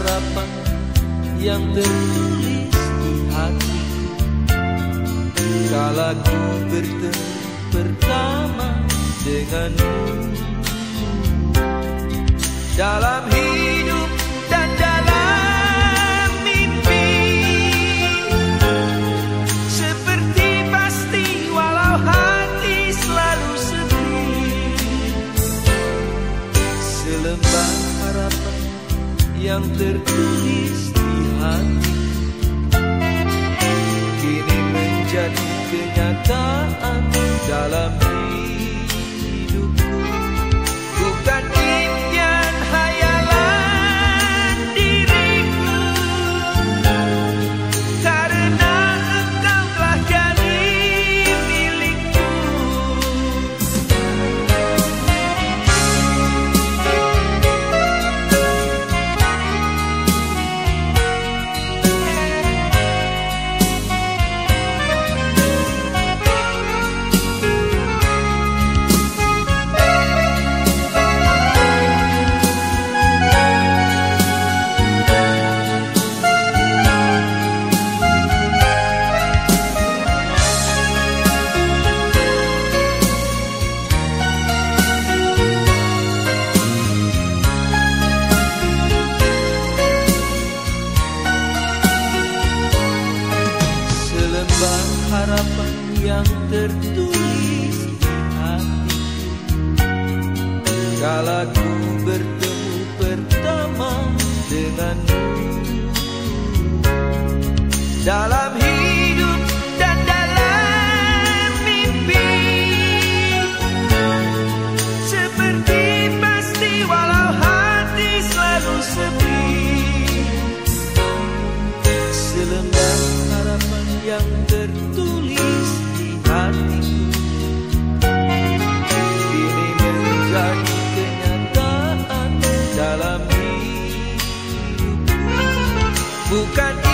harapan yang tertulis di hati. Kala ku bertemu pertama denganmu Dalam hidup dan dalam mimpi. Seperti pasti walau hati selalu sepi Selembar harapan yang tertulis di hati. Kini menjadi kenyataan dalam yang tertulis di hatiku. Kala ku bertemu pertama denganmu. Dalam hidup dan dalam mimpi. Seperti pasti walau hati selalu sepi. Selembar harapan yang Bukan